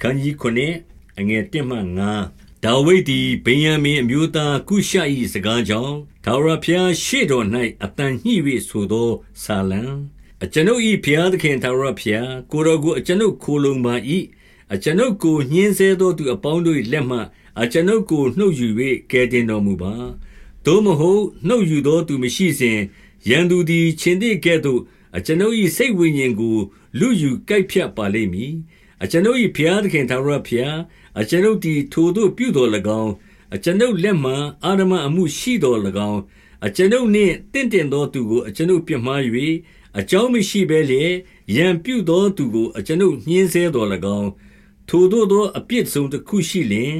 ခန်းကြီး9အငယ်1မှ9ဒါဝိဒ်သည်ဗိယံမင်အမျိုးသားကုရှ၏စကားကြောင့်ထာဝရဘုရားရှေ့တော်၌အတန်ညှိ၍ဆိုသောဆာလံအကျွန်ုပ်၏ဘုရားသခင်ထာဝရဘုရားကိုတော်ကိုအကျွန်ုပ်ခိုလုံပါ၏အကျွန်ုပ်ကိုညှင်းဆဲသောသူအပေါင်းတို့၏လက်မှအကျွန်ုပ်ကိုနှုတ်ယူ၍ကယ်တင်တော်မူပါသို့မဟုတ်နှုတ်ယူသောသူမရှိစဉ်ရန်သူသည်ချင်းသည်ကဲ့သို့အကျွန်ုပ်၏စိတ်ဝိညာဉ်ကိုလူယူကိုက်ဖြတ်ပါလိမ့်မည် အကျွန်ုပ်၏ဘုရားသခင်ထာဝရဘုရားအကျွန်ုပ်သည်ထိုသို့ပြုတော်၎င်းအကျွန်ုပ်လက်မှအာရမအမှုရှိတော်၎င်းအကျွန်ုပ်နှင့်တင့်တယ်သောသူကိုအကျွန်ုပ်ပြမှား၍အကြောင်းမရှိဘဲလျက်ရန်ပြုသောသူကိုအကျွန်ုပ်ညှင်းဆဲတော်၎င်းထိုသို့သောအပြစ်ဆုံးတစ်ခုရှိလျင်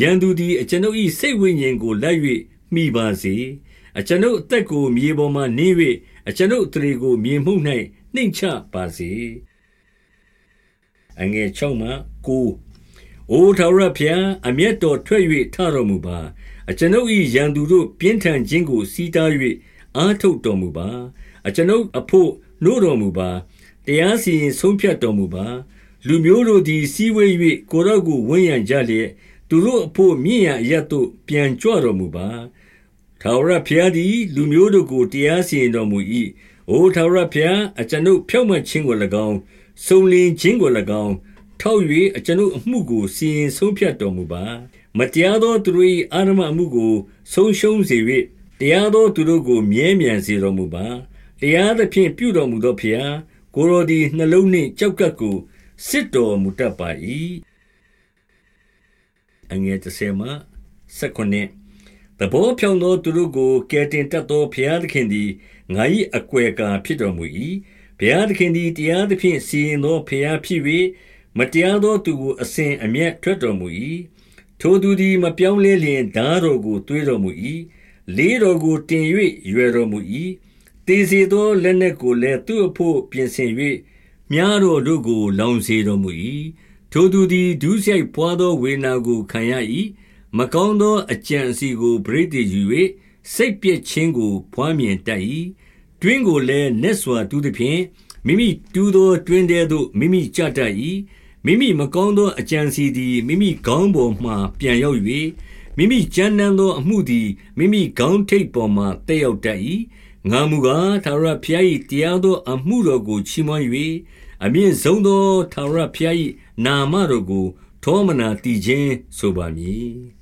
ရန်သူသည်အကျွန်ုပ်၏စိတ်ဝိညာဉ်ကိုလိုက်၍မိပါစေအကျွန်ုပ်အသက်ကိုမြေပေါ်မှနင်း၍အကျွန်ုပ်အထည်ကိုမြေမှုန့်၌နှိမ်ချပါစေ အငယ်6မှ9အိုထာဝရဘုရားအမျက်တော်ထွက်၍ထတော်မူပါအကျွန်ုပ်၏ရန်သူတို့ပြင်းထန်ခြင်းကိုစီးတား၍အာထုတ်တော်မူပါအကျွန်ုပ်အဖို့နှိုးတော်မူပါတရားစီရင်ဆုံးဖြတ်တော်မူပါလူမျိုးတို့သည်စည်းဝေး၍ကိုရော့ကိုဝန်းရံကြလျက်သူတို့အဖို့မြင့်ရအရတ်တို့ပြန်ကြွတော်မူပါထာဝရဘုရားသည်လူမျိုးတို့ကိုတရားစီရင်တော်မူ၏။အိုထာဝရဘုရားအကျွန်ုပ်ဖြောင့်မတ်ခြင်းကို၎င်း၊ စုံလင်ခြင်းကို၎င်းထောက်၍အကျွန်ုပ်အမှုကိုစီရင်ဆုံးဖြတ်တော်မူပါ။မတရားသောသူတို့၏အာရမအမှုကိုဆုံးရှုံးစေ၍တရားသောသူတို့ကိုမြဲမြံစေတော်မူပါ။တရားသဖြင့်ပြုတော်မူသောဘုရားကိုယ်တော်သည်နှလုံးနှင့်ကြောက်ကပ်ကိုစစ်တော်မူတတ်ပါ၏။အငယ်30မှ19သဘောဖြောင့်သောသူတို့ကိုကယ်တင်တတ်သောဘုရားသခင်သည်ငါ၏အကွယ်ကာဖြစ်တော်မူ၏။ ဘုရားသခင်သည်တရားသဖြင့်စီရင်သောဘုရားဖြစ်၍မတရားသောသူကိုအစဉ်အမျက်ထွက်တော်မူ၏။ထိုသူသည်မပြောင်းလဲလျင်ဓာတော်ကိုသွေးတော်မူ၏။လေးတော်ကိုတင်၍ရွယ်တော်မူ၏။တေစေသောလက်နက်ကိုလည်းသူ့အဖို့ပြင်ဆင်၍မြားတော်တို့ကို လောင်စေတော်မူ၏။ထိုသူသည်ဒုစရိုက်ပွားသောဝေနာကိုခံရ၏။မကောင်းသောအကြံအစည်ကိုပရိသေယူ၍စိတ်ပြည့်ခြင်းကိုဖွားမြင်တတ်၏ တွင်းကိုလည်းနက်စွာတူးသည်ဖြင့်မိမိတူးသောတွင်းထဲသို့မိမိကြတတ်၏မိမိမကောင်းသောအကြံစီသည်မိမိခေါင်းပေါ်မှပြန်ရောက်၍မိမိကြမ်းတမ်းသောအမှုသည်မိမိခေါင်းထိပ်ပေါ်မှတက်ရောက်တတ်၏ငါမူကားသာရဖျား၏တရားသောအမှုတော်ကိုချီးမွမ်း၍အမြင့်ဆုံးသောသာရဖျား၏နာမတော်ကို ထောမနာတည်ခြင်းဆိုပါမည်